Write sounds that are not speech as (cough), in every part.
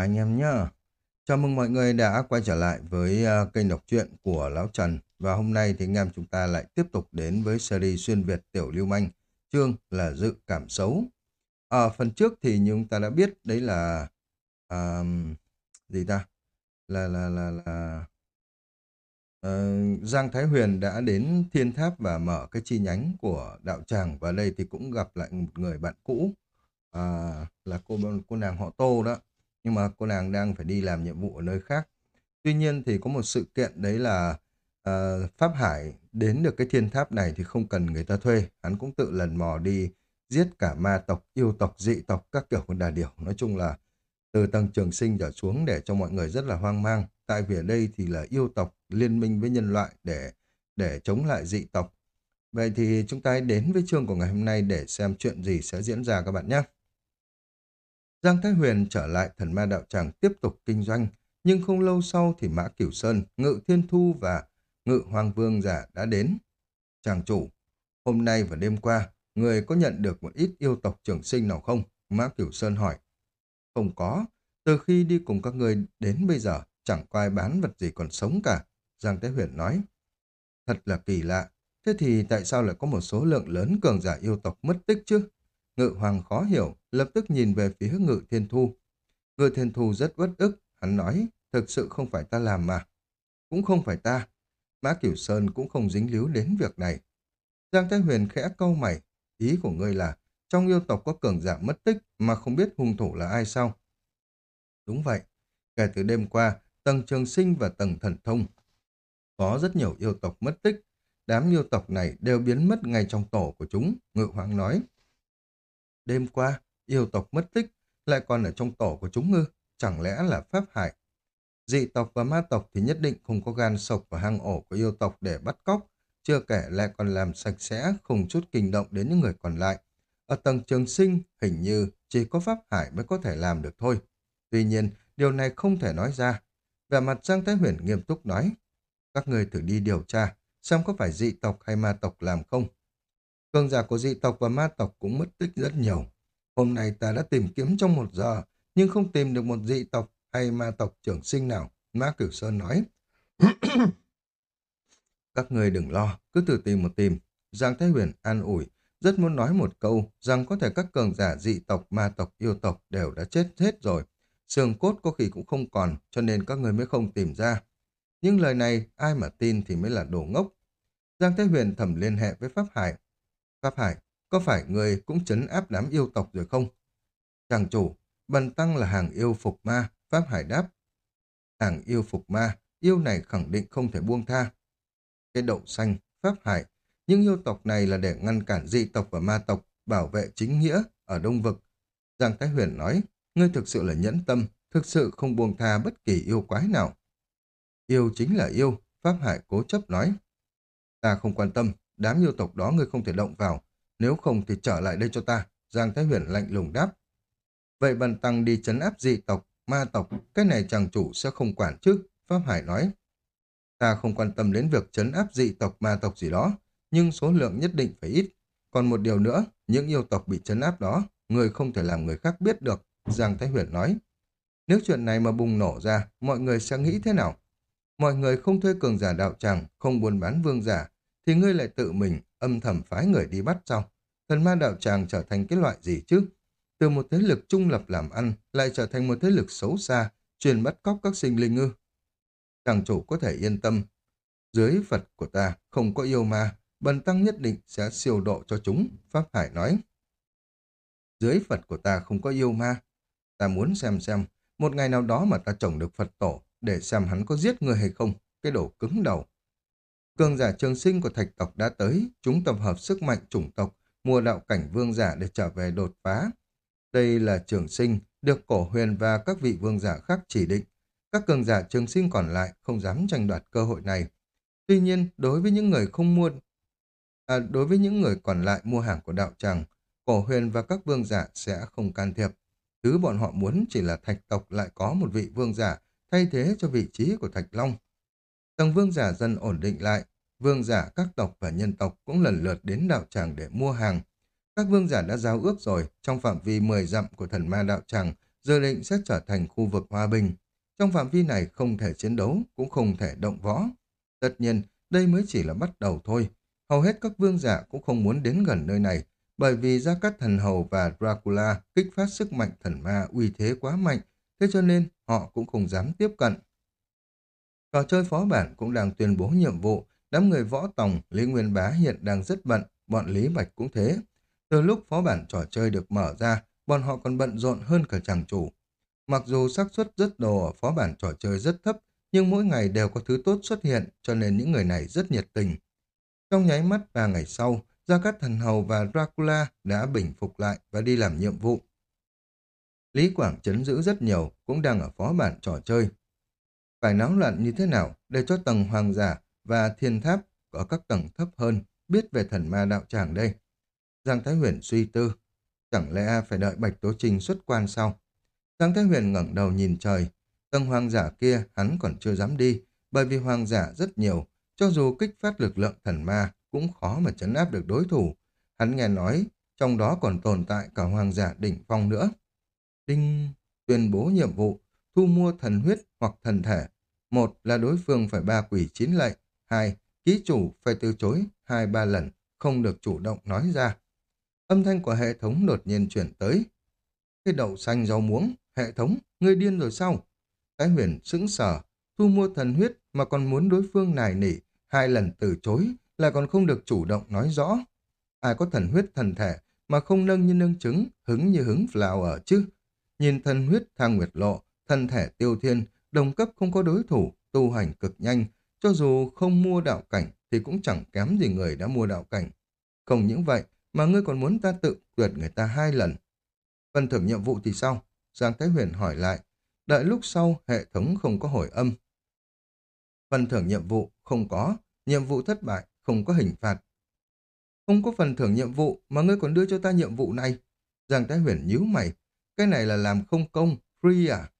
anh em nhá. Chào mừng mọi người đã quay trở lại với uh, kênh đọc truyện của Lão Trần. Và hôm nay thì anh em chúng ta lại tiếp tục đến với series xuyên Việt Tiểu Lưu Manh. Chương là Dự Cảm Xấu. Ở phần trước thì như chúng ta đã biết đấy là... Uh, gì ta? Là là là là... Uh, Giang Thái Huyền đã đến Thiên Tháp và mở cái chi nhánh của đạo tràng và đây thì cũng gặp lại một người bạn cũ à, là cô cô nàng họ Tô đó nhưng mà cô nàng đang phải đi làm nhiệm vụ ở nơi khác. Tuy nhiên thì có một sự kiện đấy là uh, Pháp Hải đến được cái thiên tháp này thì không cần người ta thuê, hắn cũng tự lần mò đi giết cả ma tộc, yêu tộc, dị tộc, các kiểu con đà điểu. Nói chung là từ tầng trường sinh trở xuống để cho mọi người rất là hoang mang. Tại vì ở đây thì là yêu tộc liên minh với nhân loại để để chống lại dị tộc. Vậy thì chúng ta hãy đến với chương của ngày hôm nay để xem chuyện gì sẽ diễn ra các bạn nhé. Giang Thái Huyền trở lại thần ma đạo tràng tiếp tục kinh doanh, nhưng không lâu sau thì Mã Cửu Sơn, Ngự Thiên Thu và Ngự Hoàng Vương giả đã đến. Chàng chủ, hôm nay và đêm qua, người có nhận được một ít yêu tộc trưởng sinh nào không? Mã Cửu Sơn hỏi. Không có, từ khi đi cùng các người đến bây giờ, chẳng có ai bán vật gì còn sống cả. Giang Thái Huyền nói. Thật là kỳ lạ, thế thì tại sao lại có một số lượng lớn cường giả yêu tộc mất tích chứ? Ngự hoàng khó hiểu, lập tức nhìn về phía ngự thiên thu. Ngự thiên thu rất uất ức, hắn nói, thực sự không phải ta làm mà. Cũng không phải ta. Mã Cửu Sơn cũng không dính líu đến việc này. Giang Thái Huyền khẽ câu mày, ý của ngươi là trong yêu tộc có cường giả mất tích mà không biết hung thủ là ai sao? Đúng vậy, kể từ đêm qua, tầng trường sinh và tầng thần thông có rất nhiều yêu tộc mất tích. Đám yêu tộc này đều biến mất ngay trong tổ của chúng, Ngự Hoàng nói. Đêm qua, yêu tộc mất tích, lại còn ở trong tổ của chúng ngư, chẳng lẽ là pháp hại? Dị tộc và ma tộc thì nhất định không có gan sộc vào hang ổ của yêu tộc để bắt cóc, chưa kể lại còn làm sạch sẽ, không chút kinh động đến những người còn lại. Ở tầng trường sinh, hình như chỉ có pháp hải mới có thể làm được thôi. Tuy nhiên, điều này không thể nói ra. Về mặt Giang Thái Huyền nghiêm túc nói, các người thử đi điều tra, xem có phải dị tộc hay ma tộc làm không. Cường giả của dị tộc và ma tộc cũng mất tích rất nhiều. Hôm nay ta đã tìm kiếm trong một giờ, nhưng không tìm được một dị tộc hay ma tộc trưởng sinh nào. Ma Cửu Sơn nói. (coughs) Các người đừng lo, cứ từ tìm một tìm. Giang Thái Huyền an ủi, rất muốn nói một câu rằng có thể các cường giả dị tộc, ma tộc, yêu tộc đều đã chết hết rồi. xương cốt có khi cũng không còn, cho nên các người mới không tìm ra. Nhưng lời này, ai mà tin thì mới là đồ ngốc. Giang Thái Huyền thầm liên hệ với Pháp Hải, Pháp Hải, có phải người cũng chấn áp đám yêu tộc rồi không? Chàng chủ, bần tăng là hàng yêu phục ma, Pháp Hải đáp. Hàng yêu phục ma, yêu này khẳng định không thể buông tha. Cái đậu xanh, Pháp Hải, nhưng yêu tộc này là để ngăn cản dị tộc và ma tộc, bảo vệ chính nghĩa ở Đông Vực. Giang Thái Huyền nói, ngươi thực sự là nhẫn tâm, thực sự không buông tha bất kỳ yêu quái nào. Yêu chính là yêu, Pháp Hải cố chấp nói. Ta không quan tâm, đám yêu tộc đó ngươi không thể động vào, nếu không thì trở lại đây cho ta, Giang Thái Huyền lạnh lùng đáp. Vậy bần tăng đi chấn áp dị tộc, ma tộc, cái này chàng chủ sẽ không quản chứ, Pháp Hải nói. Ta không quan tâm đến việc chấn áp dị tộc, ma tộc gì đó, nhưng số lượng nhất định phải ít. Còn một điều nữa, những yêu tộc bị chấn áp đó, người không thể làm người khác biết được, Giang Thái Huyền nói. Nếu chuyện này mà bùng nổ ra, mọi người sẽ nghĩ thế nào? Mọi người không thuê cường giả đạo tràng, không buôn bán vương giả, thì ngươi lại tự mình âm thầm phái người đi bắt sao? Thần ma đạo tràng trở thành cái loại gì chứ? Từ một thế lực trung lập làm ăn lại trở thành một thế lực xấu xa, truyền bắt cóc các sinh linh ư. Chàng chủ có thể yên tâm. Dưới Phật của ta không có yêu ma, bần tăng nhất định sẽ siêu độ cho chúng, Pháp Hải nói. Dưới Phật của ta không có yêu ma. Ta muốn xem xem, một ngày nào đó mà ta trồng được Phật tổ, để xem hắn có giết người hay không, cái đồ cứng đầu. Cường giả trường sinh của thạch tộc đã tới, chúng tập hợp sức mạnh chủng tộc, mua đạo cảnh vương giả để trở về đột phá. Đây là trường sinh, được cổ huyền và các vị vương giả khác chỉ định. Các cường giả trường sinh còn lại không dám tranh đoạt cơ hội này. Tuy nhiên, đối với những người không mua, à, đối với những người còn lại mua hàng của đạo tràng, cổ huyền và các vương giả sẽ không can thiệp. Thứ bọn họ muốn chỉ là thạch tộc lại có một vị vương giả thay thế cho vị trí của thạch long. Tầng vương giả dần ổn định lại, vương giả các tộc và nhân tộc cũng lần lượt đến đạo tràng để mua hàng. Các vương giả đã giao ước rồi, trong phạm vi 10 dặm của thần ma đạo tràng dự định sẽ trở thành khu vực hòa bình. Trong phạm vi này không thể chiến đấu, cũng không thể động võ. Tất nhiên, đây mới chỉ là bắt đầu thôi. Hầu hết các vương giả cũng không muốn đến gần nơi này, bởi vì Gia Cát Thần Hầu và Dracula kích phát sức mạnh thần ma uy thế quá mạnh, thế cho nên họ cũng không dám tiếp cận. Trò chơi phó bản cũng đang tuyên bố nhiệm vụ, đám người võ tòng, Lý Nguyên Bá hiện đang rất bận, bọn Lý Bạch cũng thế. Từ lúc phó bản trò chơi được mở ra, bọn họ còn bận rộn hơn cả chàng chủ. Mặc dù xác suất rất đồ ở phó bản trò chơi rất thấp, nhưng mỗi ngày đều có thứ tốt xuất hiện, cho nên những người này rất nhiệt tình. Trong nháy mắt ba ngày sau, Gia Cát Thần Hầu và Dracula đã bình phục lại và đi làm nhiệm vụ. Lý Quảng chấn giữ rất nhiều, cũng đang ở phó bản trò chơi. Phải náo loạn như thế nào để cho tầng hoàng giả và thiên tháp có các tầng thấp hơn biết về thần ma đạo tràng đây? Giang Thái Huyền suy tư, chẳng lẽ phải đợi Bạch Tố Trinh xuất quan sau? Giang Thái Huyền ngẩng đầu nhìn trời, tầng hoàng giả kia hắn còn chưa dám đi, bởi vì hoàng giả rất nhiều, cho dù kích phát lực lượng thần ma cũng khó mà chấn áp được đối thủ. Hắn nghe nói, trong đó còn tồn tại cả hoàng giả đỉnh phong nữa. Đinh tuyên bố nhiệm vụ, thu mua thần huyết hoặc thần thể. Một là đối phương phải ba quỷ chín lệnh. Hai, ký chủ phải từ chối hai ba lần, không được chủ động nói ra. Âm thanh của hệ thống đột nhiên chuyển tới. Cái đậu xanh rau muống, hệ thống, ngươi điên rồi sao? thái huyền sững sờ, thu mua thần huyết mà còn muốn đối phương nài nỉ, hai lần từ chối, lại còn không được chủ động nói rõ. Ai có thần huyết thần thể mà không nâng như nâng trứng, hứng như hứng flower chứ? Nhìn thần huyết thang nguyệt lộ, thân thể tiêu thiên, đồng cấp không có đối thủ, tu hành cực nhanh, cho dù không mua đạo cảnh thì cũng chẳng kém gì người đã mua đạo cảnh. Không những vậy mà ngươi còn muốn ta tự tuyệt người ta hai lần. Phần thưởng nhiệm vụ thì sao? Giang Thái Huyền hỏi lại. Đợi lúc sau hệ thống không có hồi âm. Phần thưởng nhiệm vụ không có, nhiệm vụ thất bại không có hình phạt. Không có phần thưởng nhiệm vụ mà ngươi còn đưa cho ta nhiệm vụ này. Giang Thái Huyền nhíu mày. Cái này là làm không công, free à?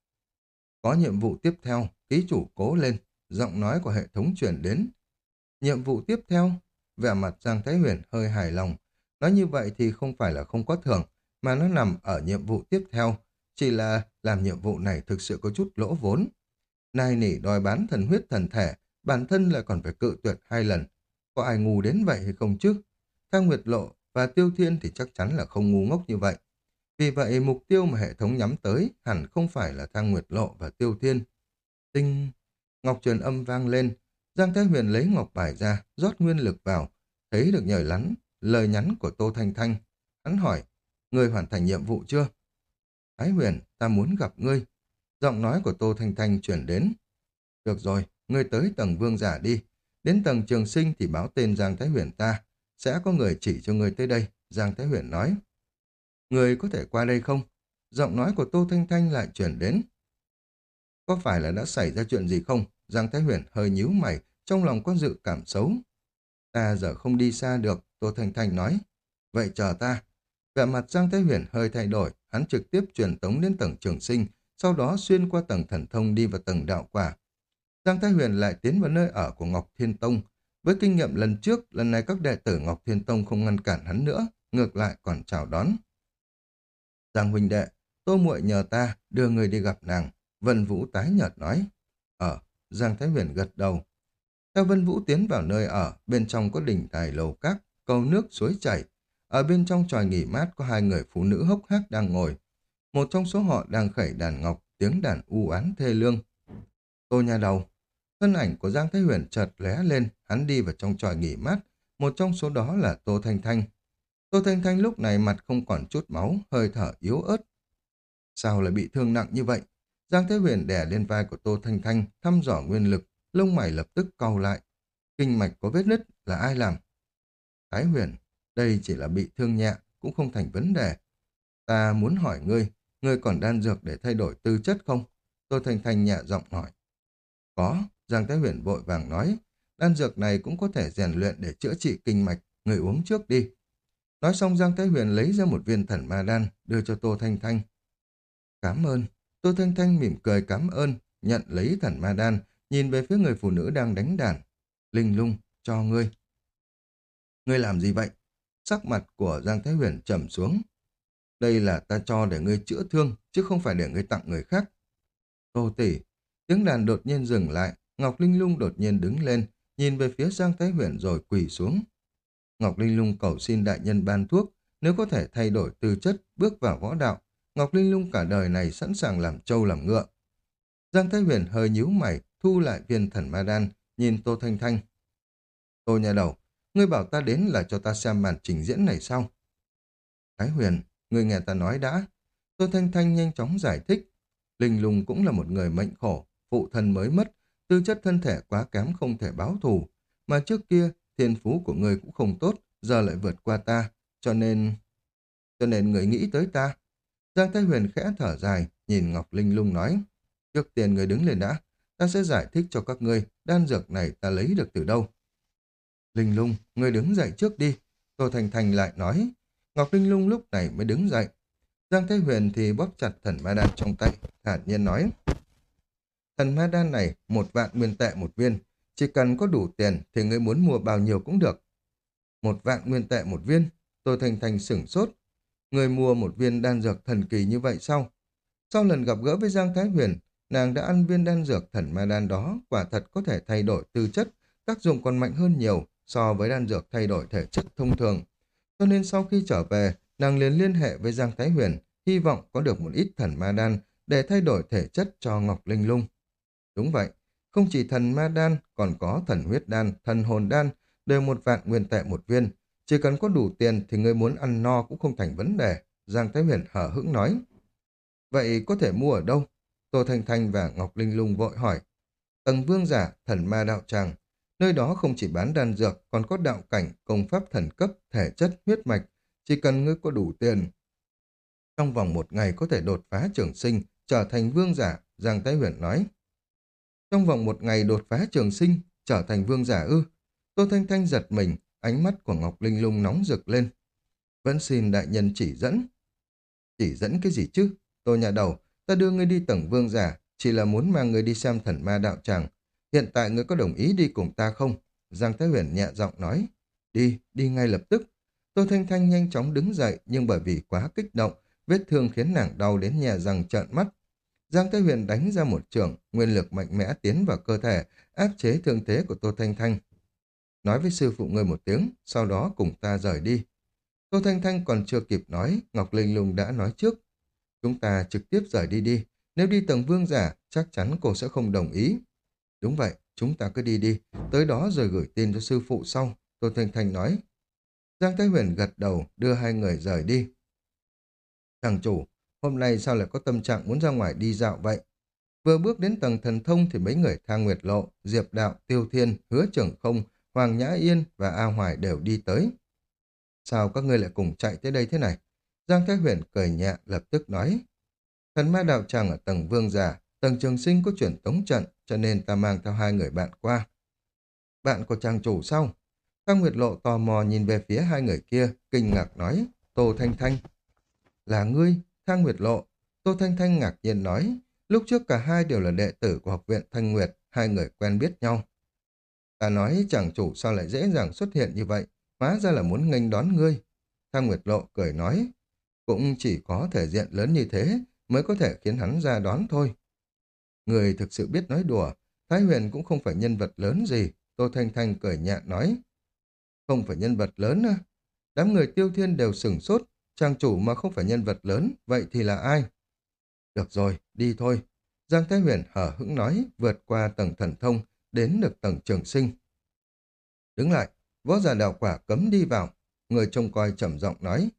Có nhiệm vụ tiếp theo, ký chủ cố lên. Giọng nói của hệ thống chuyển đến. Nhiệm vụ tiếp theo, vẻ mặt Giang Thái Huyền hơi hài lòng. Nói như vậy thì không phải là không có thưởng, mà nó nằm ở nhiệm vụ tiếp theo. Chỉ là làm nhiệm vụ này thực sự có chút lỗ vốn. Nai nỉ đòi bán thần huyết thần thể, bản thân lại còn phải cự tuyệt hai lần. Có ai ngu đến vậy hay không chứ? Thang Nguyệt Lộ và Tiêu Thiên thì chắc chắn là không ngu ngốc như vậy. Vì vậy, mục tiêu mà hệ thống nhắm tới hẳn không phải là Thang Nguyệt Lộ và Tiêu Thiên. Tinh! Ngọc truyền âm vang lên. Giang Thái Huyền lấy ngọc bài ra, rót nguyên lực vào. Thấy được nhời lắn, lời nhắn của Tô Thanh Thanh. Hắn hỏi, ngươi hoàn thành nhiệm vụ chưa? Thái Huyền, ta muốn gặp ngươi. Giọng nói của Tô Thanh Thanh chuyển đến. Được rồi, ngươi tới tầng vương giả đi. Đến tầng trường sinh thì báo tên Giang Thái Huyền ta. Sẽ có người chỉ cho ngươi tới đây, Giang Thái Huyền nói. Người có thể qua đây không? Giọng nói của Tô Thanh Thanh lại chuyển đến. Có phải là đã xảy ra chuyện gì không? Giang Thái Huyền hơi nhíu mày, trong lòng có dự cảm xấu. Ta giờ không đi xa được, Tô Thanh Thanh nói. Vậy chờ ta. Vẻ mặt Giang Thái Huyền hơi thay đổi, hắn trực tiếp truyền tống đến tầng trường sinh, sau đó xuyên qua tầng thần thông đi vào tầng đạo quả. Giang Thái Huyền lại tiến vào nơi ở của Ngọc Thiên Tông. Với kinh nghiệm lần trước, lần này các đệ tử Ngọc Thiên Tông không ngăn cản hắn nữa, ngược lại còn chào đón. Giang huynh đệ, tô muội nhờ ta đưa người đi gặp nàng. Vân Vũ tái nhợt nói. Ở, Giang Thái Huyền gật đầu. Theo Vân Vũ tiến vào nơi ở, bên trong có đỉnh tài lầu các, cầu nước suối chảy. Ở bên trong tròi nghỉ mát có hai người phụ nữ hốc hác đang ngồi. Một trong số họ đang khẩy đàn ngọc, tiếng đàn u án thê lương. Tô nhà đầu. Thân ảnh của Giang Thái Huyền chợt lóe lên, hắn đi vào trong tròi nghỉ mát. Một trong số đó là Tô Thanh Thanh. Tô Thanh Thanh lúc này mặt không còn chút máu, hơi thở yếu ớt. Sao lại bị thương nặng như vậy? Giang Thế Huyền đè lên vai của Tô Thanh Thanh, thăm dò nguyên lực, lông mày lập tức cau lại. Kinh mạch có vết nứt là ai làm? Thái Huyền, đây chỉ là bị thương nhẹ, cũng không thành vấn đề. Ta muốn hỏi ngươi, ngươi còn đan dược để thay đổi tư chất không? Tô Thanh Thanh nhẹ giọng hỏi. Có, Giang Thái Huyền vội vàng nói, đan dược này cũng có thể rèn luyện để chữa trị kinh mạch, người uống trước đi. Nói xong Giang Thái Huyền lấy ra một viên thần ma đan, đưa cho Tô Thanh Thanh. Cảm ơn. Tô Thanh Thanh mỉm cười cảm ơn, nhận lấy thần ma đan, nhìn về phía người phụ nữ đang đánh đàn. Linh lung, cho ngươi. Ngươi làm gì vậy? Sắc mặt của Giang Thái Huyền trầm xuống. Đây là ta cho để ngươi chữa thương, chứ không phải để ngươi tặng người khác. Tô tỷ, tiếng đàn đột nhiên dừng lại, Ngọc Linh Lung đột nhiên đứng lên, nhìn về phía Giang Thái Huyền rồi quỳ xuống. Ngọc Linh Lung cầu xin đại nhân ban thuốc, nếu có thể thay đổi tư chất, bước vào võ đạo, Ngọc Linh Lung cả đời này sẵn sàng làm trâu làm ngựa. Giang Thái Huyền hơi nhíu mày, thu lại viên thần ma đan, nhìn Tô Thanh Thanh. Tô nhà đầu, ngươi bảo ta đến là cho ta xem màn trình diễn này sao? Thái Huyền, ngươi nghe ta nói đã. Tô Thanh Thanh nhanh chóng giải thích. Linh Lung cũng là một người mệnh khổ, phụ thân mới mất, tư chất thân thể quá kém không thể báo thù. Mà trước kia, thiên phú của ngươi cũng không tốt, giờ lại vượt qua ta, cho nên... Cho nên người nghĩ tới ta. Giang Thái Huyền khẽ thở dài, nhìn Ngọc Linh Lung nói. Trước tiên người đứng lên đã, ta sẽ giải thích cho các ngươi đan dược này ta lấy được từ đâu. Linh Lung, người đứng dậy trước đi. Tô Thành Thành lại nói. Ngọc Linh Lung lúc này mới đứng dậy. Giang Thái Huyền thì bóp chặt thần ma đan trong tay, thản nhiên nói. Thần ma đan này, một vạn nguyên tệ một viên. Chỉ cần có đủ tiền thì người muốn mua bao nhiêu cũng được. Một vạn nguyên tệ một viên. tôi Thành Thành sửng sốt. Người mua một viên đan dược thần kỳ như vậy sao? Sau lần gặp gỡ với Giang Thái Huyền, nàng đã ăn viên đan dược thần ma đan đó, quả thật có thể thay đổi tư chất, tác dụng còn mạnh hơn nhiều so với đan dược thay đổi thể chất thông thường. Cho nên sau khi trở về, nàng liền liên hệ với Giang Thái Huyền, hy vọng có được một ít thần ma đan để thay đổi thể chất cho Ngọc Linh Lung. Đúng vậy, không chỉ thần ma đan, còn có thần huyết đan, thần hồn đan, đều một vạn nguyên tệ một viên. Chỉ cần có đủ tiền thì người muốn ăn no cũng không thành vấn đề, Giang Thái Huyền hở hững nói. Vậy có thể mua ở đâu? Tô Thanh Thanh và Ngọc Linh Lung vội hỏi. Tầng vương giả, thần ma đạo tràng. Nơi đó không chỉ bán đan dược, còn có đạo cảnh, công pháp thần cấp, thể chất, huyết mạch. Chỉ cần ngươi có đủ tiền. Trong vòng một ngày có thể đột phá trường sinh, trở thành vương giả, Giang Thái Huyền nói. Trong vòng một ngày đột phá trường sinh, trở thành vương giả ư. Tô Thanh Thanh giật mình, ánh mắt của Ngọc Linh Lung nóng rực lên. Vẫn xin đại nhân chỉ dẫn. Chỉ dẫn cái gì chứ? Tô nhà đầu, ta đưa ngươi đi tầng vương giả, chỉ là muốn mang ngươi đi xem thần ma đạo tràng. Hiện tại ngươi có đồng ý đi cùng ta không? Giang Thái Huyền nhẹ giọng nói. Đi, đi ngay lập tức. Tô Thanh Thanh nhanh chóng đứng dậy, nhưng bởi vì quá kích động, vết thương khiến nàng đau đến nhà răng trợn mắt. Giang Thái Huyền đánh ra một trường, nguyên lực mạnh mẽ tiến vào cơ thể, áp chế thương thế của Tô Thanh Thanh. Nói với sư phụ ngươi một tiếng, sau đó cùng ta rời đi. Tô Thanh Thanh còn chưa kịp nói, Ngọc Linh Lung đã nói trước. Chúng ta trực tiếp rời đi đi, nếu đi tầng vương giả, chắc chắn cô sẽ không đồng ý. Đúng vậy, chúng ta cứ đi đi, tới đó rồi gửi tin cho sư phụ sau, Tô Thanh Thanh nói. Giang Thái Huyền gật đầu, đưa hai người rời đi. Thằng chủ, hôm nay sao lại có tâm trạng muốn ra ngoài đi dạo vậy? Vừa bước đến tầng thần thông thì mấy người Thang Nguyệt Lộ, Diệp Đạo, Tiêu Thiên, Hứa Trưởng Không, Hoàng Nhã Yên và A Hoài đều đi tới. Sao các ngươi lại cùng chạy tới đây thế này? Giang Thái Huyền cười nhẹ lập tức nói. Thần ma đạo tràng ở tầng vương giả, tầng trường sinh có chuyển tống trận, cho nên ta mang theo hai người bạn qua. Bạn của trang chủ sao? Thang Nguyệt Lộ tò mò nhìn về phía hai người kia, kinh ngạc nói, Tô Thanh Thanh. Là ngươi, Thang Nguyệt Lộ. Tô Thanh Thanh ngạc nhiên nói, lúc trước cả hai đều là đệ tử của học viện Thanh Nguyệt, hai người quen biết nhau. Ta nói chàng chủ sao lại dễ dàng xuất hiện như vậy, hóa ra là muốn nghênh đón ngươi. Thang Nguyệt Lộ cười nói, cũng chỉ có thể diện lớn như thế mới có thể khiến hắn ra đón thôi. Người thực sự biết nói đùa, Thái Huyền cũng không phải nhân vật lớn gì, Tô Thanh Thanh cười nhẹ nói. Không phải nhân vật lớn à? Đám người tiêu thiên đều sửng sốt, Trang chủ mà không phải nhân vật lớn, vậy thì là ai? Được rồi, đi thôi. Giang Thái Huyền hở hững nói, vượt qua tầng thần thông, đến được tầng trường sinh. Đứng lại, võ giả đạo quả cấm đi vào. Người trông coi trầm giọng nói.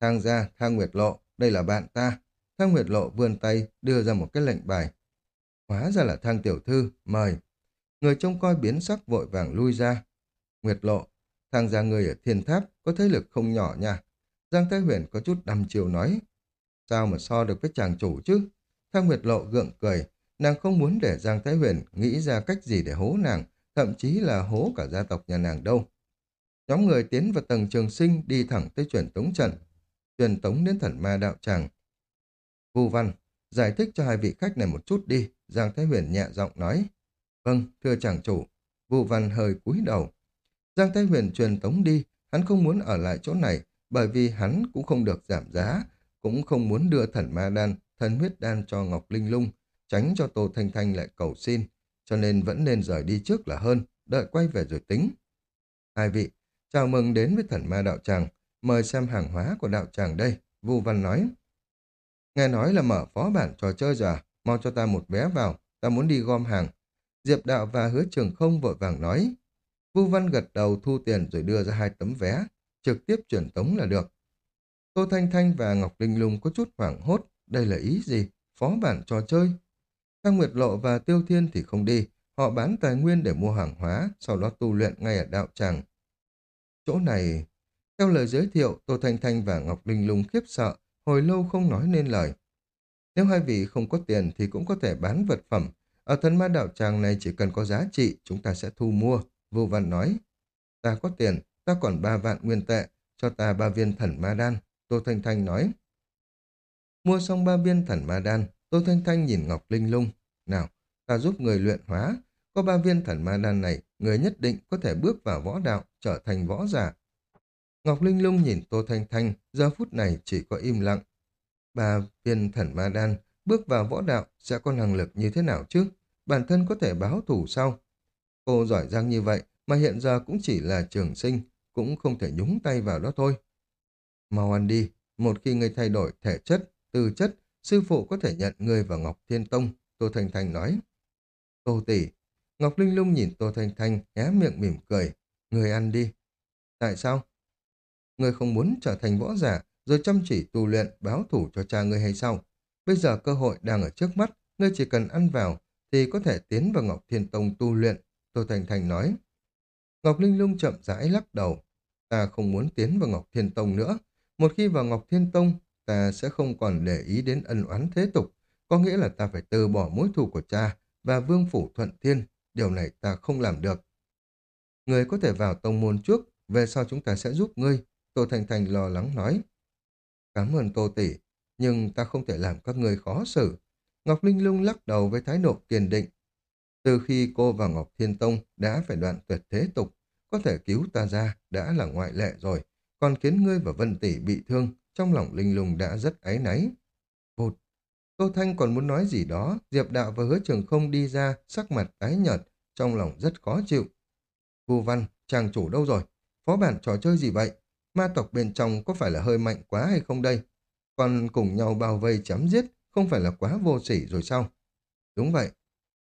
Thang gia, thang nguyệt lộ, đây là bạn ta. Thang nguyệt lộ vươn tay, đưa ra một cái lệnh bài. Hóa ra là thang tiểu thư, mời. Người trông coi biến sắc vội vàng lui ra. Nguyệt lộ, thang gia người ở thiên tháp có thế lực không nhỏ nha. Giang Thái Huyền có chút đăm chiều nói. Sao mà so được với chàng chủ chứ? Thang Nguyệt lộ gượng cười, nàng không muốn để Giang Thái Huyền nghĩ ra cách gì để hố nàng, thậm chí là hố cả gia tộc nhà nàng đâu. Nhóm người tiến vào tầng trường sinh đi thẳng tới truyền tống trận, truyền tống đến thần ma đạo tràng. Vu Văn, giải thích cho hai vị khách này một chút đi, Giang Thái Huyền nhẹ giọng nói. Vâng, thưa chàng chủ. Vu Văn hơi cúi đầu. Giang Thái Huyền truyền tống đi, hắn không muốn ở lại chỗ này, bởi vì hắn cũng không được giảm giá, cũng không muốn đưa thần ma đan, thần huyết đan cho Ngọc Linh Lung, tránh cho Tô Thanh Thanh lại cầu xin, cho nên vẫn nên rời đi trước là hơn, đợi quay về rồi tính. Hai vị, chào mừng đến với thần ma đạo tràng, mời xem hàng hóa của đạo tràng đây, Vu Văn nói. Nghe nói là mở phó bản trò chơi giờ, à? mau cho ta một vé vào, ta muốn đi gom hàng. Diệp Đạo và Hứa Trường không vội vàng nói. Vu Văn gật đầu thu tiền rồi đưa ra hai tấm vé, trực tiếp truyền tống là được. Tô Thanh Thanh và Ngọc Linh Lung có chút hoảng hốt, đây là ý gì? Phó bản trò chơi? Thang Nguyệt Lộ và Tiêu Thiên thì không đi, họ bán tài nguyên để mua hàng hóa, sau đó tu luyện ngay ở đạo tràng. Chỗ này, theo lời giới thiệu, Tô Thanh Thanh và Ngọc Linh Lung khiếp sợ, hồi lâu không nói nên lời. Nếu hai vị không có tiền thì cũng có thể bán vật phẩm. Ở thần ma đạo tràng này chỉ cần có giá trị, chúng ta sẽ thu mua. Vô Văn nói, ta có tiền, ta còn ba vạn nguyên tệ, cho ta ba viên thần ma đan. Tô Thanh Thanh nói, mua xong ba viên thần ma đan, Tô Thanh Thanh nhìn Ngọc Linh Lung. Nào, ta giúp người luyện hóa, có ba viên thần ma đan này, người nhất định có thể bước vào võ đạo, trở thành võ giả. Ngọc Linh Lung nhìn Tô Thanh Thanh, giờ phút này chỉ có im lặng. Ba viên thần ma đan, bước vào võ đạo sẽ có năng lực như thế nào chứ? Bản thân có thể báo thủ sau. Cô giỏi giang như vậy mà hiện giờ cũng chỉ là trường sinh, cũng không thể nhúng tay vào đó thôi. Mau ăn đi, một khi người thay đổi thể chất, tư chất, sư phụ có thể nhận người vào Ngọc Thiên Tông, Tô Thanh Thanh nói. Tô tỷ, Ngọc Linh Lung nhìn Tô Thanh Thanh, hé miệng mỉm cười. Người ăn đi. Tại sao? Người không muốn trở thành võ giả, rồi chăm chỉ tu luyện, báo thủ cho cha người hay sao? Bây giờ cơ hội đang ở trước mắt, ngươi chỉ cần ăn vào, thì có thể tiến vào Ngọc Thiên Tông tu luyện, Tô Thành Thành nói. Ngọc Linh Lung chậm rãi lắc đầu. Ta không muốn tiến vào Ngọc Thiên Tông nữa. Một khi vào Ngọc Thiên Tông, ta sẽ không còn để ý đến ân oán thế tục. Có nghĩa là ta phải từ bỏ mối thù của cha và vương phủ thuận thiên. Điều này ta không làm được. Người có thể vào tông môn trước, về sau chúng ta sẽ giúp ngươi. Tô Thành Thành lo lắng nói. Cảm ơn Tô Tỷ, nhưng ta không thể làm các người khó xử. Ngọc Linh Lung lắc đầu với thái độ kiên định. Từ khi cô và Ngọc Thiên Tông đã phải đoạn tuyệt thế tục, có thể cứu ta ra đã là ngoại lệ rồi, còn khiến ngươi và Vân Tỷ bị thương, trong lòng Linh Lung đã rất áy náy. Bụt! Tô Thanh còn muốn nói gì đó, Diệp Đạo và Hứa Trường không đi ra, sắc mặt tái nhợt, trong lòng rất khó chịu. Vu Văn, chàng chủ đâu rồi? Phó bản trò chơi gì vậy? Ma tộc bên trong có phải là hơi mạnh quá hay không đây? Còn cùng nhau bao vây chém giết, không phải là quá vô sỉ rồi sao? Đúng vậy.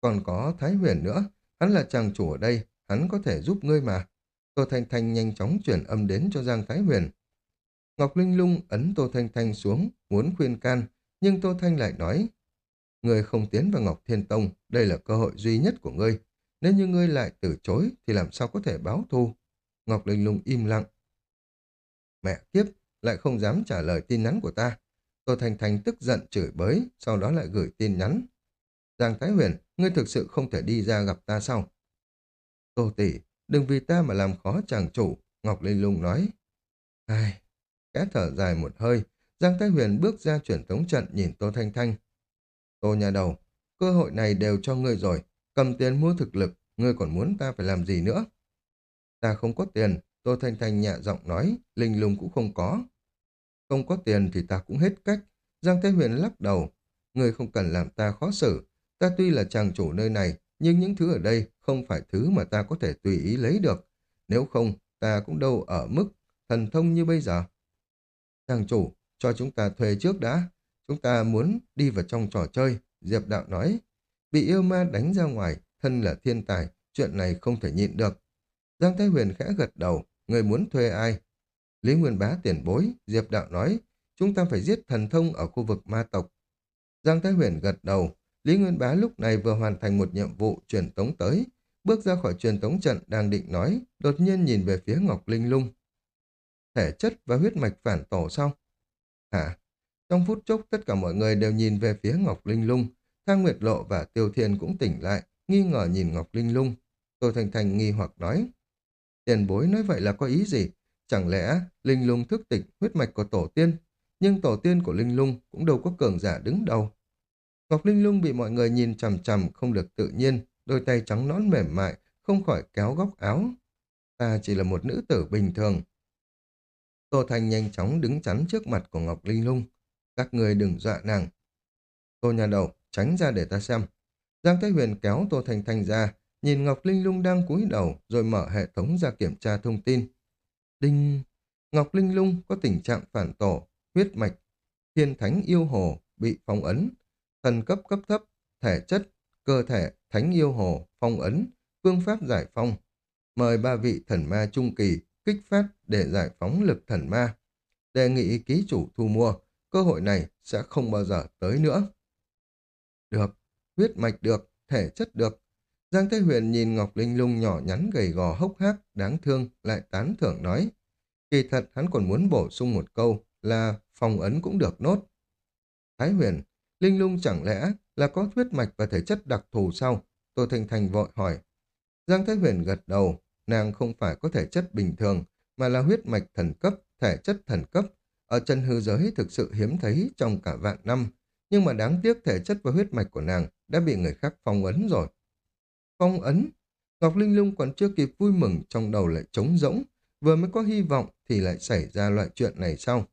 Còn có Thái Huyền nữa, hắn là chàng chủ ở đây, hắn có thể giúp ngươi mà. Tô Thanh Thanh nhanh chóng chuyển âm đến cho Giang Thái Huyền. Ngọc Linh Lung ấn Tô Thanh Thanh xuống, muốn khuyên can, nhưng Tô Thanh lại nói, Ngươi không tiến vào Ngọc Thiên Tông, đây là cơ hội duy nhất của ngươi. Nếu như ngươi lại từ chối, thì làm sao có thể báo thù? Ngọc Linh Lung im lặng. Mẹ kiếp, lại không dám trả lời tin nhắn của ta. Tô thanh thanh tức giận chửi bới, sau đó lại gửi tin nhắn. Giang Thái Huyền, ngươi thực sự không thể đi ra gặp ta sao? Tô tỷ, đừng vì ta mà làm khó chàng chủ, Ngọc Linh Lung nói. Ai, kẽ thở dài một hơi, Giang Thái Huyền bước ra chuyển tống trận nhìn Tô Thanh Thanh. Tô nhà đầu, cơ hội này đều cho ngươi rồi, cầm tiền mua thực lực, ngươi còn muốn ta phải làm gì nữa? Ta không có tiền, Tô Thanh Thanh nhẹ giọng nói, Linh Lung cũng không có. Không có tiền thì ta cũng hết cách. Giang Thái Huyền lắc đầu. Người không cần làm ta khó xử. Ta tuy là chàng chủ nơi này, nhưng những thứ ở đây không phải thứ mà ta có thể tùy ý lấy được. Nếu không, ta cũng đâu ở mức thần thông như bây giờ. Chàng chủ, cho chúng ta thuê trước đã. Chúng ta muốn đi vào trong trò chơi, Diệp Đạo nói. Bị yêu ma đánh ra ngoài, thân là thiên tài, chuyện này không thể nhịn được. Giang Thái Huyền khẽ gật đầu, người muốn thuê ai? Lý Nguyên Bá tiền bối, Diệp Đạo nói, chúng ta phải giết thần thông ở khu vực ma tộc. Giang Thái Huyền gật đầu, Lý Nguyên Bá lúc này vừa hoàn thành một nhiệm vụ truyền tống tới, bước ra khỏi truyền tống trận đang định nói, đột nhiên nhìn về phía Ngọc Linh Lung. Thể chất và huyết mạch phản tổ sao? Hả? Trong phút chốc tất cả mọi người đều nhìn về phía Ngọc Linh Lung, Thang Nguyệt Lộ và Tiêu Thiên cũng tỉnh lại, nghi ngờ nhìn Ngọc Linh Lung. Tô Thành Thành nghi hoặc nói, tiền bối nói vậy là có ý gì? Chẳng lẽ Linh Lung thức tỉnh huyết mạch của tổ tiên, nhưng tổ tiên của Linh Lung cũng đâu có cường giả đứng đầu. Ngọc Linh Lung bị mọi người nhìn chằm chằm không được tự nhiên, đôi tay trắng nõn mềm mại, không khỏi kéo góc áo. Ta chỉ là một nữ tử bình thường. Tô Thanh nhanh chóng đứng chắn trước mặt của Ngọc Linh Lung. Các người đừng dọa nàng. Tô nhà đầu, tránh ra để ta xem. Giang Thái Huyền kéo Tô Thanh Thành ra, nhìn Ngọc Linh Lung đang cúi đầu rồi mở hệ thống ra kiểm tra thông tin. Đinh! Ngọc Linh Lung có tình trạng phản tổ, huyết mạch, thiên thánh yêu hồ, bị phong ấn, thần cấp cấp thấp, thể chất, cơ thể, thánh yêu hồ, phong ấn, phương pháp giải phong. Mời ba vị thần ma trung kỳ kích phát để giải phóng lực thần ma. Đề nghị ký chủ thu mua, cơ hội này sẽ không bao giờ tới nữa. Được, huyết mạch được, thể chất được. Giang Thế Huyền nhìn Ngọc Linh Lung nhỏ nhắn gầy gò hốc hác, đáng thương, lại tán thưởng nói. Kỳ thật hắn còn muốn bổ sung một câu là phòng ấn cũng được nốt. Thái Huyền, Linh Lung chẳng lẽ là có huyết mạch và thể chất đặc thù sao? Tô Thanh Thành vội hỏi. Giang Thái Huyền gật đầu, nàng không phải có thể chất bình thường, mà là huyết mạch thần cấp, thể chất thần cấp. Ở chân hư giới thực sự hiếm thấy trong cả vạn năm, nhưng mà đáng tiếc thể chất và huyết mạch của nàng đã bị người khác phong ấn rồi. Phong ấn? Ngọc Linh Lung còn chưa kịp vui mừng, trong đầu lại trống rỗng, vừa mới có hy vọng thì lại xảy ra loại chuyện này sau.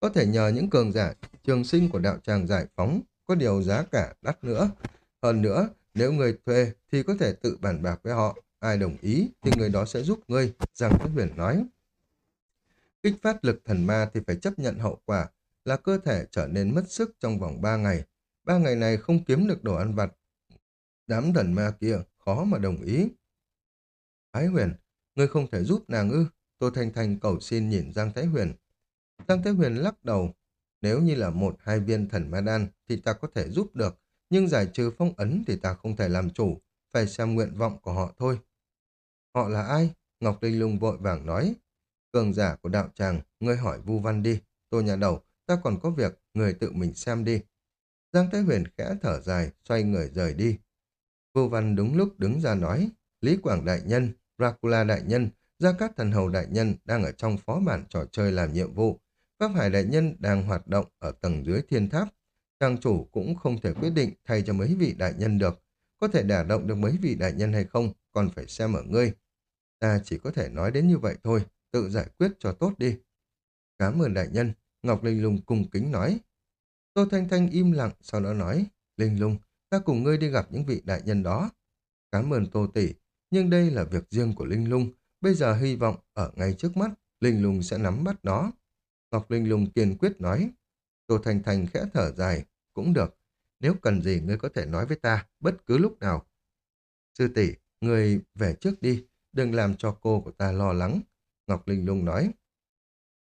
Có thể nhờ những cường giả trường sinh của đạo tràng giải phóng, có điều giá cả đắt nữa. Hơn nữa, nếu người thuê thì có thể tự bàn bạc với họ, ai đồng ý thì người đó sẽ giúp ngươi, Giang Thế Huyền nói. Kích phát lực thần ma thì phải chấp nhận hậu quả là cơ thể trở nên mất sức trong vòng 3 ngày. Ba ngày này không kiếm được đồ ăn vặt. Đám thần ma kia khó mà đồng ý. Thái Huyền, ngươi không thể giúp nàng ư? Tô Thanh Thanh cầu xin nhìn Giang Thái Huyền. Giang Thái Huyền lắc đầu. Nếu như là một hai viên thần ma đan thì ta có thể giúp được, nhưng giải trừ phong ấn thì ta không thể làm chủ, phải xem nguyện vọng của họ thôi. Họ là ai? Ngọc Linh Lung vội vàng nói. Cường giả của đạo tràng, ngươi hỏi Vu Văn đi. Tô nhà đầu, ta còn có việc, người tự mình xem đi. Giang Thái Huyền khẽ thở dài, xoay người rời đi. Vu Văn đúng lúc đứng ra nói, Lý Quảng Đại Nhân, Dracula Đại Nhân, Gia Cát Thần Hầu Đại Nhân đang ở trong phó bản trò chơi làm nhiệm vụ. Pháp Hải Đại Nhân đang hoạt động ở tầng dưới thiên tháp. Trang chủ cũng không thể quyết định thay cho mấy vị đại nhân được. Có thể đả động được mấy vị đại nhân hay không, còn phải xem ở ngươi. Ta chỉ có thể nói đến như vậy thôi, tự giải quyết cho tốt đi. Cảm ơn đại nhân, Ngọc Linh Lung cung kính nói. Tô Thanh Thanh im lặng, sau đó nói, Linh Lung, ta cùng ngươi đi gặp những vị đại nhân đó. Cảm ơn Tô Tỷ, nhưng đây là việc riêng của Linh Lung, bây giờ hy vọng ở ngay trước mắt, Linh Lung sẽ nắm bắt nó. Ngọc Linh Lung kiên quyết nói, Tô Thanh Thanh khẽ thở dài, cũng được, nếu cần gì ngươi có thể nói với ta, bất cứ lúc nào. Sư tỷ, ngươi về trước đi, đừng làm cho cô của ta lo lắng. Ngọc Linh Lung nói.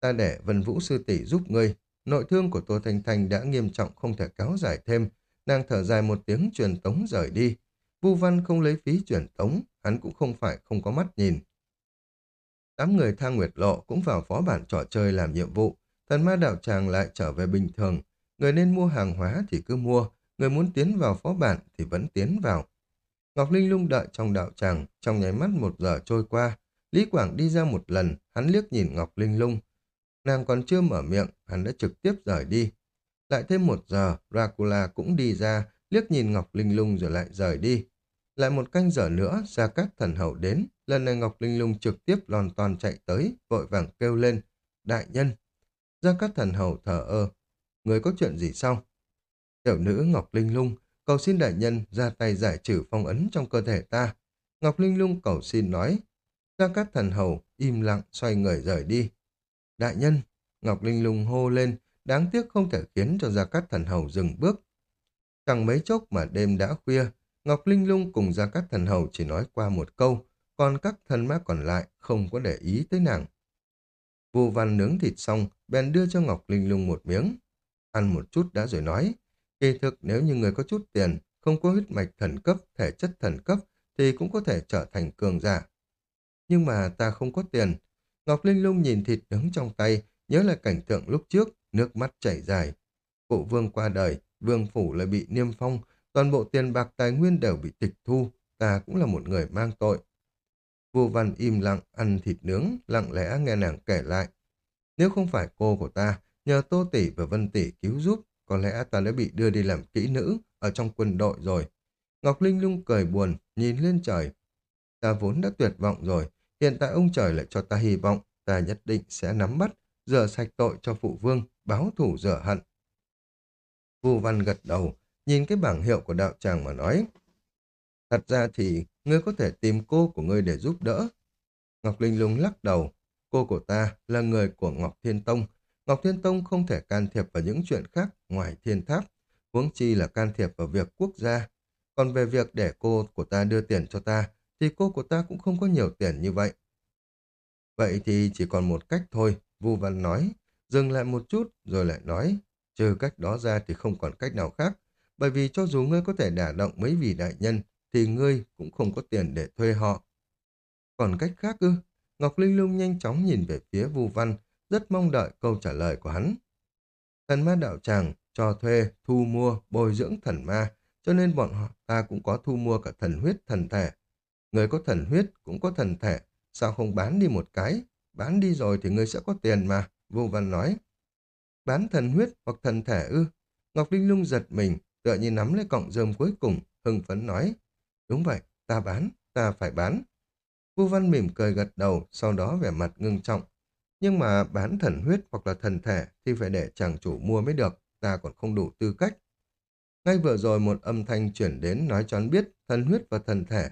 Ta để Vân Vũ sư tỷ giúp ngươi. Nội thương của Tô Thanh Thanh đã nghiêm trọng không thể kéo dài thêm. Nàng thở dài một tiếng truyền tống rời đi. Vu Văn không lấy phí truyền tống, hắn cũng không phải không có mắt nhìn tám người thang nguyệt lộ cũng vào phó bản trò chơi làm nhiệm vụ. Thần ma đạo tràng lại trở về bình thường. Người nên mua hàng hóa thì cứ mua, người muốn tiến vào phó bản thì vẫn tiến vào. Ngọc Linh lung đợi trong đạo tràng, trong nháy mắt một giờ trôi qua. Lý Quảng đi ra một lần, hắn liếc nhìn Ngọc Linh lung. Nàng còn chưa mở miệng, hắn đã trực tiếp rời đi. Lại thêm một giờ, Dracula cũng đi ra, liếc nhìn Ngọc Linh lung rồi lại rời đi. Lại một canh giờ nữa, Gia Cát Thần Hậu đến, lần này Ngọc Linh lung trực tiếp lòn toàn chạy tới, vội vàng kêu lên. Đại nhân! Gia Cát Thần Hậu thở ơ. Người có chuyện gì sao? Tiểu nữ Ngọc Linh lung cầu xin đại nhân ra tay giải trừ phong ấn trong cơ thể ta. Ngọc Linh lung cầu xin nói. Gia Cát Thần Hầu im lặng xoay người rời đi. Đại nhân, Ngọc Linh lung hô lên, đáng tiếc không thể khiến cho Gia Cát Thần Hầu dừng bước. Chẳng mấy chốc mà đêm đã khuya, Ngọc Linh lung cùng Gia các Thần Hầu chỉ nói qua một câu, còn các thần ma còn lại không có để ý tới nàng. Vu Văn nướng thịt xong, bèn đưa cho Ngọc Linh lung một miếng. Ăn một chút đã rồi nói, Kỳ thực nếu như người có chút tiền, không có huyết mạch thần cấp, thể chất thần cấp, thì cũng có thể trở thành cường giả. Nhưng mà ta không có tiền. Ngọc Linh Lung nhìn thịt nướng trong tay, nhớ lại cảnh tượng lúc trước, nước mắt chảy dài. Cụ vương qua đời, vương phủ lại bị niêm phong, toàn bộ tiền bạc tài nguyên đều bị tịch thu, ta cũng là một người mang tội. Vô văn im lặng, ăn thịt nướng, lặng lẽ nghe nàng kể lại. Nếu không phải cô của ta, nhờ Tô Tỷ và Vân Tỷ cứu giúp, có lẽ ta đã bị đưa đi làm kỹ nữ ở trong quân đội rồi. Ngọc Linh lung cười buồn, nhìn lên trời. Ta vốn đã tuyệt vọng rồi, hiện tại ông trời lại cho ta hy vọng, ta nhất định sẽ nắm bắt, rửa sạch tội cho phụ vương, báo thủ rửa hận. Vu Văn gật đầu, nhìn cái bảng hiệu của đạo tràng mà nói. Thật ra thì ngươi có thể tìm cô của ngươi để giúp đỡ. Ngọc Linh lung lắc đầu, cô của ta là người của Ngọc Thiên Tông. Ngọc Thiên Tông không thể can thiệp vào những chuyện khác ngoài thiên tháp, huống chi là can thiệp vào việc quốc gia. Còn về việc để cô của ta đưa tiền cho ta, thì cô của ta cũng không có nhiều tiền như vậy. Vậy thì chỉ còn một cách thôi, Vu Văn nói, dừng lại một chút rồi lại nói, trừ cách đó ra thì không còn cách nào khác, bởi vì cho dù ngươi có thể đả động mấy vị đại nhân, thì ngươi cũng không có tiền để thuê họ. Còn cách khác ư? Ngọc Linh Lung nhanh chóng nhìn về phía Vu Văn, rất mong đợi câu trả lời của hắn. Thần ma đạo tràng cho thuê, thu mua, bồi dưỡng thần ma, cho nên bọn họ ta cũng có thu mua cả thần huyết thần thể. Người có thần huyết cũng có thần thể, sao không bán đi một cái? Bán đi rồi thì ngươi sẽ có tiền mà, Vu Văn nói. Bán thần huyết hoặc thần thể ư? Ngọc Linh Lung giật mình, tựa như nắm lấy cọng rơm cuối cùng, hưng phấn nói. Đúng vậy, ta bán, ta phải bán. Vu Văn mỉm cười gật đầu, sau đó vẻ mặt ngưng trọng. Nhưng mà bán thần huyết hoặc là thần thể thì phải để chàng chủ mua mới được, ta còn không đủ tư cách. Ngay vừa rồi một âm thanh chuyển đến nói cho anh biết thần huyết và thần thể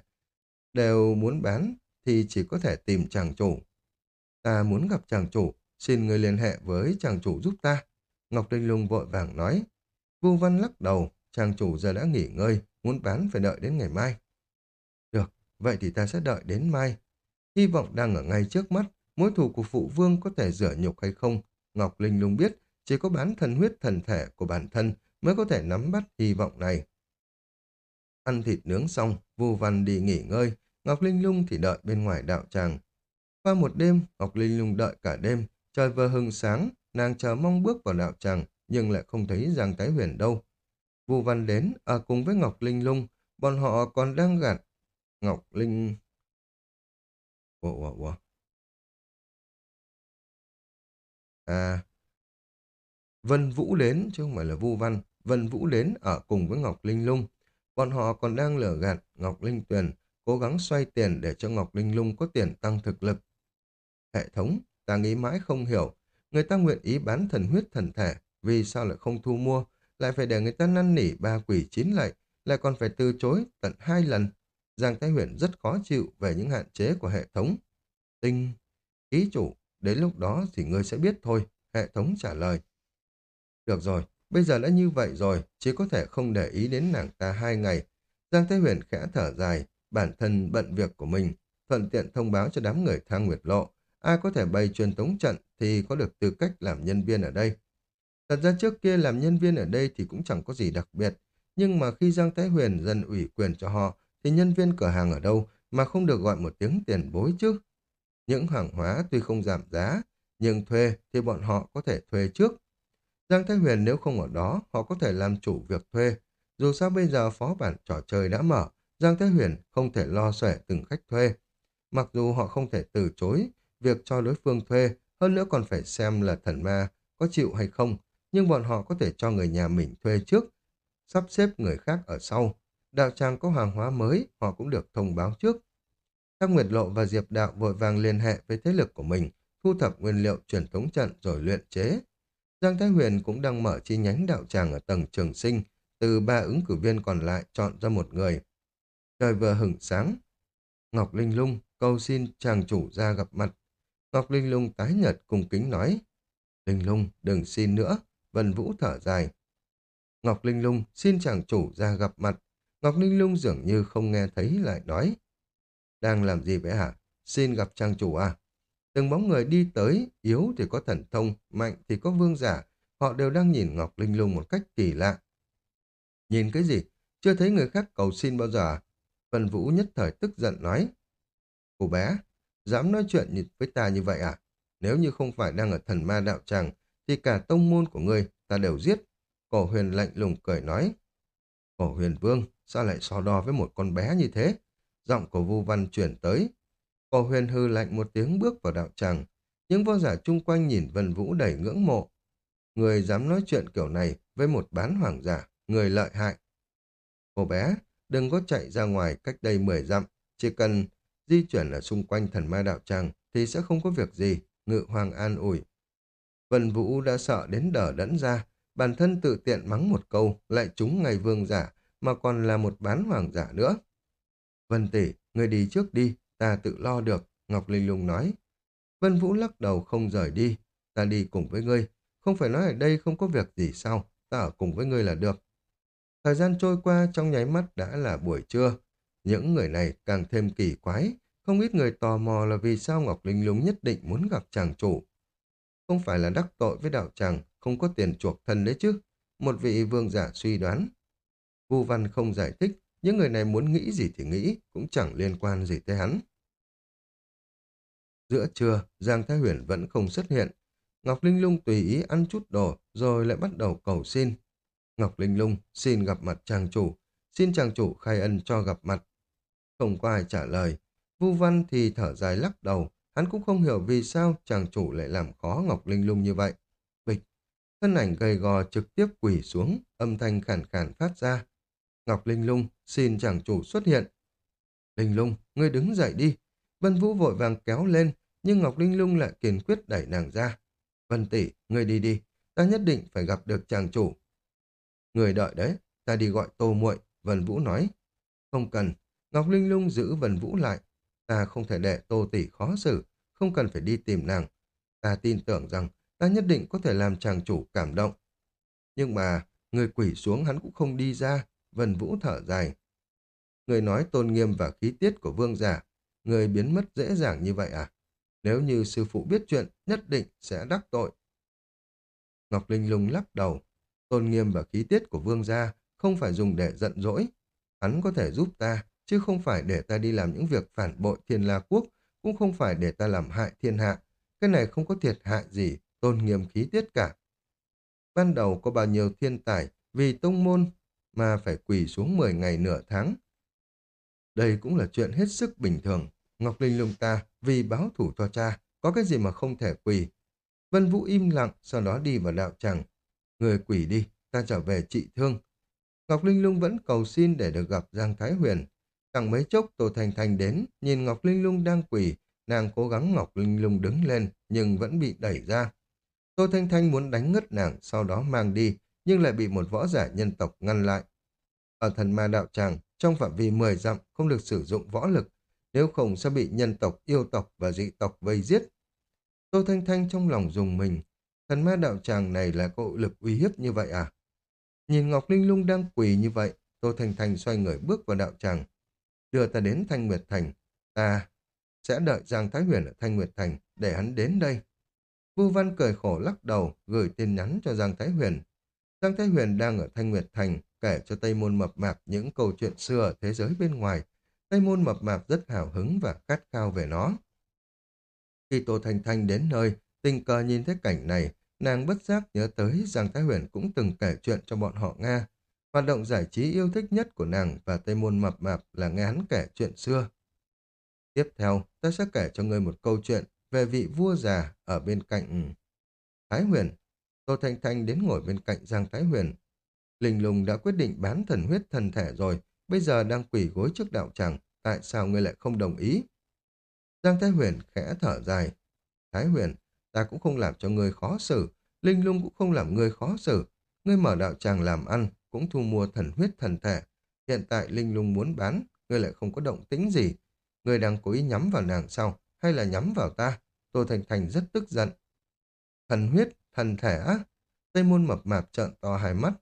đều muốn bán thì chỉ có thể tìm chàng chủ. Ta muốn gặp chàng chủ, xin người liên hệ với chàng chủ giúp ta. Ngọc Linh Lung vội vàng nói. Vu Văn lắc đầu, chàng chủ giờ đã nghỉ ngơi, muốn bán phải đợi đến ngày mai. Được, vậy thì ta sẽ đợi đến mai. Hy vọng đang ở ngay trước mắt, mối thù của phụ vương có thể rửa nhục hay không. Ngọc Linh Lung biết, chỉ có bán thần huyết thần thể của bản thân mới có thể nắm bắt hy vọng này. Ăn thịt nướng xong, Vu Văn đi nghỉ ngơi, Ngọc Linh Lung thì đợi bên ngoài đạo tràng. Qua một đêm, Ngọc Linh Lung đợi cả đêm, trời vừa hừng sáng, nàng chờ mong bước vào đạo tràng, nhưng lại không thấy Giang Thái Huyền đâu. Vu Văn đến, ở cùng với Ngọc Linh Lung, bọn họ còn đang gạt. Ngọc Linh... Ủa, ủa, ủa. À, Vân Vũ đến, chứ không phải là Vu Văn. Vân Vũ đến ở cùng với Ngọc Linh Lung. Bọn họ còn đang lừa gạt Ngọc Linh Tuyền, cố gắng xoay tiền để cho Ngọc Linh Lung có tiền tăng thực lực. Hệ thống, ta nghĩ mãi không hiểu. Người ta nguyện ý bán thần huyết thần thể, vì sao lại không thu mua, lại phải để người ta năn nỉ ba quỷ chín lạy, lại còn phải từ chối tận hai lần. Giang Thái Huyền rất khó chịu về những hạn chế của hệ thống. Tinh, ký chủ, đến lúc đó thì ngươi sẽ biết thôi, hệ thống trả lời. Được rồi, bây giờ đã như vậy rồi, chỉ có thể không để ý đến nàng ta hai ngày. Giang Thái Huyền khẽ thở dài, bản thân bận việc của mình, thuận tiện thông báo cho đám người thang nguyệt lộ. Ai có thể bày truyền tống trận thì có được tư cách làm nhân viên ở đây. Thật ra trước kia làm nhân viên ở đây thì cũng chẳng có gì đặc biệt, nhưng mà khi Giang Thái Huyền dần ủy quyền cho họ, thì nhân viên cửa hàng ở đâu mà không được gọi một tiếng tiền bối chứ? Những hàng hóa tuy không giảm giá, nhưng thuê thì bọn họ có thể thuê trước. Giang Thái Huyền nếu không ở đó, họ có thể làm chủ việc thuê. Dù sao bây giờ phó bản trò chơi đã mở, Giang Thái Huyền không thể lo sẻ từng khách thuê. Mặc dù họ không thể từ chối việc cho đối phương thuê, hơn nữa còn phải xem là thần ma có chịu hay không, nhưng bọn họ có thể cho người nhà mình thuê trước, sắp xếp người khác ở sau. Đạo tràng có hàng hóa mới, họ cũng được thông báo trước. Các Nguyệt Lộ và Diệp Đạo vội vàng liên hệ với thế lực của mình, thu thập nguyên liệu truyền thống trận rồi luyện chế. Giang Thái Huyền cũng đang mở chi nhánh đạo tràng ở tầng trường sinh, từ ba ứng cử viên còn lại chọn ra một người. Trời vừa hửng sáng. Ngọc Linh Lung cầu xin chàng chủ ra gặp mặt. Ngọc Linh Lung tái nhật cùng kính nói. Linh Lung, đừng xin nữa. Vân Vũ thở dài. Ngọc Linh Lung xin chàng chủ ra gặp mặt. Ngọc Linh Lung dường như không nghe thấy lại nói. Đang làm gì vậy hả? Xin gặp chàng chủ à? Từng bóng người đi tới, yếu thì có thần thông, mạnh thì có vương giả. Họ đều đang nhìn Ngọc Linh Lung một cách kỳ lạ. Nhìn cái gì? Chưa thấy người khác cầu xin bao giờ à? Vân Vũ nhất thời tức giận nói. Cô bé, dám nói chuyện với ta như vậy à? Nếu như không phải đang ở thần ma đạo tràng, thì cả tông môn của ngươi ta đều giết. Cổ huyền lạnh lùng cười nói. Cổ huyền vương, sao lại so đo với một con bé như thế? Giọng của Vu Văn chuyển tới. Cổ huyền hư lạnh một tiếng bước vào đạo tràng. Những võ giả chung quanh nhìn Vân Vũ đầy ngưỡng mộ. Người dám nói chuyện kiểu này với một bán hoàng giả, người lợi hại. Cô bé, đừng có chạy ra ngoài cách đây 10 dặm, chỉ cần di chuyển ở xung quanh thần ma đạo tràng thì sẽ không có việc gì, ngự hoàng an ủi. Vân Vũ đã sợ đến đờ đẫn ra, bản thân tự tiện mắng một câu, lại trúng ngày vương giả, mà còn là một bán hoàng giả nữa. Vân tỷ, người đi trước đi, ta tự lo được, Ngọc Linh Lung nói. Vân Vũ lắc đầu không rời đi, ta đi cùng với ngươi, không phải nói ở đây không có việc gì sao, ta ở cùng với ngươi là được. Thời gian trôi qua trong nháy mắt đã là buổi trưa, những người này càng thêm kỳ quái, không ít người tò mò là vì sao Ngọc Linh Lung nhất định muốn gặp chàng chủ. Không phải là đắc tội với đạo tràng, không có tiền chuộc thân đấy chứ. Một vị vương giả suy đoán. Vu Văn không giải thích, những người này muốn nghĩ gì thì nghĩ, cũng chẳng liên quan gì tới hắn. Giữa trưa, Giang Thái Huyền vẫn không xuất hiện. Ngọc Linh Lung tùy ý ăn chút đồ, rồi lại bắt đầu cầu xin. Ngọc Linh Lung xin gặp mặt chàng chủ, xin chàng chủ khai ân cho gặp mặt. Không có ai trả lời. Vu Văn thì thở dài lắc đầu, hắn cũng không hiểu vì sao chàng chủ lại làm khó Ngọc Linh Lung như vậy. Bịch, thân ảnh gầy gò trực tiếp quỳ xuống, âm thanh khản khản phát ra. Ngọc Linh Lung xin chàng chủ xuất hiện. Linh Lung, ngươi đứng dậy đi. Vân Vũ vội vàng kéo lên, nhưng Ngọc Linh Lung lại kiên quyết đẩy nàng ra. Vân tỷ, ngươi đi đi, ta nhất định phải gặp được chàng chủ. Người đợi đấy, ta đi gọi tô muội, Vân Vũ nói. Không cần, Ngọc Linh Lung giữ Vân Vũ lại. Ta không thể để tô tỷ khó xử, không cần phải đi tìm nàng. Ta tin tưởng rằng ta nhất định có thể làm chàng chủ cảm động. Nhưng mà, người quỷ xuống hắn cũng không đi ra, Vân Vũ thở dài. Người nói tôn nghiêm và khí tiết của vương giả, người biến mất dễ dàng như vậy à? Nếu như sư phụ biết chuyện, nhất định sẽ đắc tội. Ngọc Linh lung lắc đầu. Tôn nghiêm và khí tiết của vương gia không phải dùng để giận dỗi. Hắn có thể giúp ta, chứ không phải để ta đi làm những việc phản bội thiên la quốc, cũng không phải để ta làm hại thiên hạ. Cái này không có thiệt hại gì, tôn nghiêm khí tiết cả. Ban đầu có bao nhiêu thiên tài vì tông môn mà phải quỳ xuống 10 ngày nửa tháng. Đây cũng là chuyện hết sức bình thường. Ngọc Linh lung ta vì báo thủ cho cha, có cái gì mà không thể quỳ. Vân Vũ im lặng, sau đó đi vào đạo tràng. Người quỳ đi, ta trở về trị thương. Ngọc Linh lung vẫn cầu xin để được gặp Giang Thái Huyền. Chẳng mấy chốc Tô Thành Thành đến, nhìn Ngọc Linh lung đang quỳ, nàng cố gắng Ngọc Linh lung đứng lên, nhưng vẫn bị đẩy ra. Tô Thanh Thanh muốn đánh ngất nàng, sau đó mang đi, nhưng lại bị một võ giả nhân tộc ngăn lại. Ở thần ma đạo tràng, trong phạm vi 10 dặm không được sử dụng võ lực, nếu không sẽ bị nhân tộc, yêu tộc và dị tộc vây giết. Tô Thanh Thanh trong lòng dùng mình, thần ma đạo tràng này là có lực uy hiếp như vậy à? Nhìn Ngọc Linh Lung đang quỳ như vậy, Tô Thanh Thanh xoay người bước vào đạo tràng. Đưa ta đến Thanh Nguyệt Thành, ta sẽ đợi Giang Thái Huyền ở Thanh Nguyệt Thành để hắn đến đây. Vu Văn cười khổ lắc đầu, gửi tin nhắn cho Giang Thái Huyền. Giang Thái Huyền đang ở Thanh Nguyệt Thành, kể cho Tây Môn Mập Mạp những câu chuyện xưa ở thế giới bên ngoài. Tây Môn Mập Mạp rất hào hứng và khát khao về nó. Khi Tô Thanh Thanh đến nơi, tình cờ nhìn thấy cảnh này, nàng bất giác nhớ tới Giang Thái Huyền cũng từng kể chuyện cho bọn họ nghe. Hoạt động giải trí yêu thích nhất của nàng và Tây Môn Mập Mạp là nghe hắn kể chuyện xưa. Tiếp theo, ta sẽ kể cho ngươi một câu chuyện về vị vua già ở bên cạnh Thái Huyền. Tô Thanh Thanh đến ngồi bên cạnh Giang Thái Huyền. Linh lùng đã quyết định bán thần huyết thần thể rồi, bây giờ đang quỳ gối trước đạo tràng, tại sao ngươi lại không đồng ý? Giang Thái Huyền khẽ thở dài. Thái Huyền, ta cũng không làm cho ngươi khó xử, Linh lung cũng không làm ngươi khó xử. Ngươi mở đạo tràng làm ăn, cũng thu mua thần huyết thần thể. Hiện tại Linh lung muốn bán, ngươi lại không có động tính gì. Ngươi đang cố ý nhắm vào nàng sau, hay là nhắm vào ta? Tô Thành Thành rất tức giận. Thần huyết, thần thể á? Tây môn mập mạp trợn to hai mắt.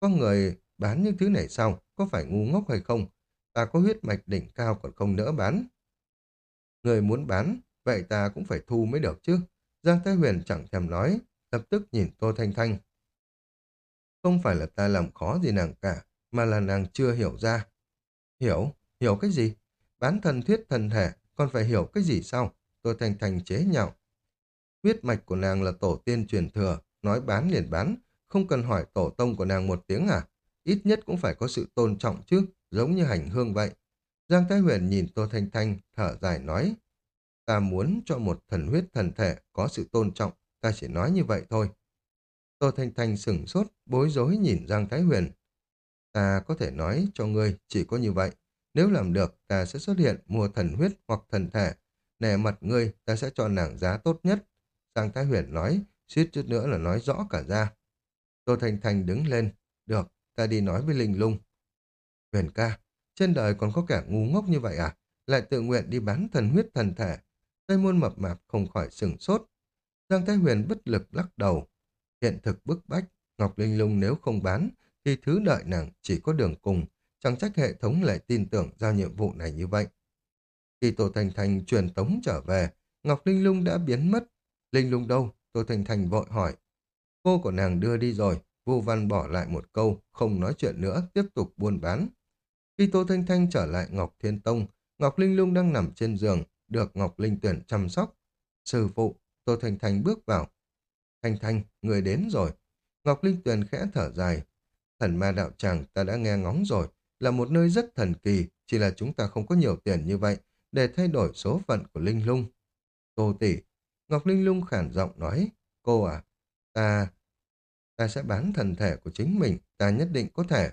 Có người bán những thứ này sao? Có phải ngu ngốc hay không? Ta có huyết mạch đỉnh cao còn không nỡ bán. Người muốn bán, vậy ta cũng phải thu mới được chứ. Giang Thái Huyền chẳng thèm nói, lập tức nhìn Tô Thanh Thanh. Không phải là ta làm khó gì nàng cả, mà là nàng chưa hiểu ra. Hiểu? Hiểu cái gì? Bán thần thuyết thần thể, còn phải hiểu cái gì sao? tôi thành thành chế nhạo. Huyết mạch của nàng là tổ tiên truyền thừa, nói bán liền bán, không cần hỏi tổ tông của nàng một tiếng à? Ít nhất cũng phải có sự tôn trọng chứ, giống như hành hương vậy. Giang Thái Huyền nhìn Tô Thanh Thanh, thở dài nói. Ta muốn cho một thần huyết thần thể có sự tôn trọng, ta chỉ nói như vậy thôi. Tô Thanh Thanh sửng sốt, bối rối nhìn Giang Thái Huyền. Ta có thể nói cho ngươi chỉ có như vậy. Nếu làm được, ta sẽ xuất hiện mua thần huyết hoặc thần thể. nè mặt ngươi, ta sẽ cho nàng giá tốt nhất. Giang Thái Huyền nói, suýt chút nữa là nói rõ cả ra. Tô Thanh Thanh đứng lên, được, ta đi nói với Linh Lung. Huyền ca, trên đời còn có kẻ ngu ngốc như vậy à? Lại tự nguyện đi bán thần huyết thần thể. Tây môn mập mạp không khỏi sửng sốt. Giang Thái Huyền bất lực lắc đầu. Hiện thực bức bách, Ngọc Linh Lung nếu không bán, thì thứ đợi nàng chỉ có đường cùng. Chẳng trách hệ thống lại tin tưởng giao nhiệm vụ này như vậy. Khi Tô Thành Thành truyền tống trở về, Ngọc Linh Lung đã biến mất. Linh Lung đâu? Tô Thành Thành vội hỏi. Cô của nàng đưa đi rồi. vô Văn bỏ lại một câu, không nói chuyện nữa, tiếp tục buôn bán. Khi Tô Thanh Thanh trở lại Ngọc Thiên Tông, Ngọc Linh Lung đang nằm trên giường, được Ngọc Linh Tuyển chăm sóc. Sư phụ, Tô Thanh Thanh bước vào. Thanh Thanh, người đến rồi. Ngọc Linh Tuyền khẽ thở dài. Thần ma đạo tràng ta đã nghe ngóng rồi, là một nơi rất thần kỳ, chỉ là chúng ta không có nhiều tiền như vậy để thay đổi số phận của Linh Lung. Tô tỷ, Ngọc Linh Lung khản giọng nói, cô à, ta, ta sẽ bán thần thể của chính mình, ta nhất định có thể.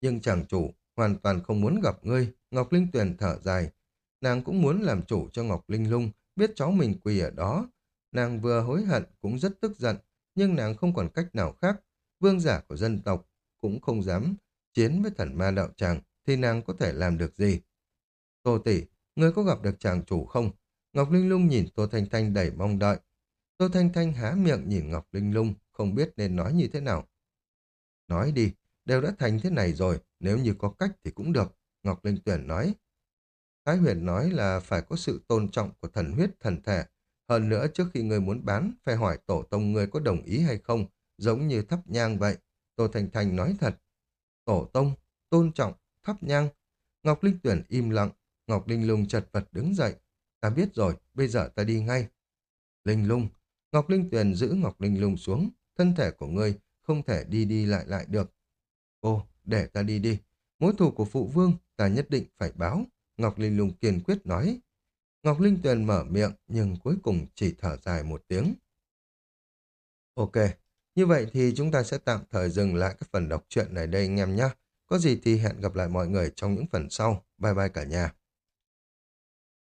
Nhưng chàng chủ hoàn toàn không muốn gặp ngươi, Ngọc Linh Tuyền thở dài. Nàng cũng muốn làm chủ cho Ngọc Linh Lung, biết cháu mình quỳ ở đó. Nàng vừa hối hận cũng rất tức giận, nhưng nàng không còn cách nào khác. Vương giả của dân tộc cũng không dám chiến với thần ma đạo tràng, thì nàng có thể làm được gì? Tô tỷ, ngươi có gặp được chàng chủ không? Ngọc Linh Lung nhìn Tô Thanh Thanh đầy mong đợi. Tô Thanh Thanh há miệng nhìn Ngọc Linh Lung, không biết nên nói như thế nào. Nói đi, đều đã thành thế này rồi, nếu như có cách thì cũng được, Ngọc Linh Tuyển nói. Thái huyền nói là phải có sự tôn trọng của thần huyết thần thể. Hơn nữa trước khi người muốn bán, phải hỏi tổ tông người có đồng ý hay không, giống như thắp nhang vậy. Tô Thành Thành nói thật. Tổ tông, tôn trọng, thắp nhang. Ngọc Linh Tuyển im lặng, Ngọc Linh Lung chật vật đứng dậy. Ta biết rồi, bây giờ ta đi ngay. Linh Lung, Ngọc Linh Tuyền giữ Ngọc Linh Lung xuống, thân thể của ngươi không thể đi đi lại lại được. Ô, để ta đi đi. Mối thù của phụ vương ta nhất định phải báo. Ngọc Linh Lung kiên quyết nói. Ngọc Linh Tuyền mở miệng nhưng cuối cùng chỉ thở dài một tiếng. Ok, như vậy thì chúng ta sẽ tạm thời dừng lại cái phần đọc truyện này đây anh em nhé. Có gì thì hẹn gặp lại mọi người trong những phần sau. Bye bye cả nhà.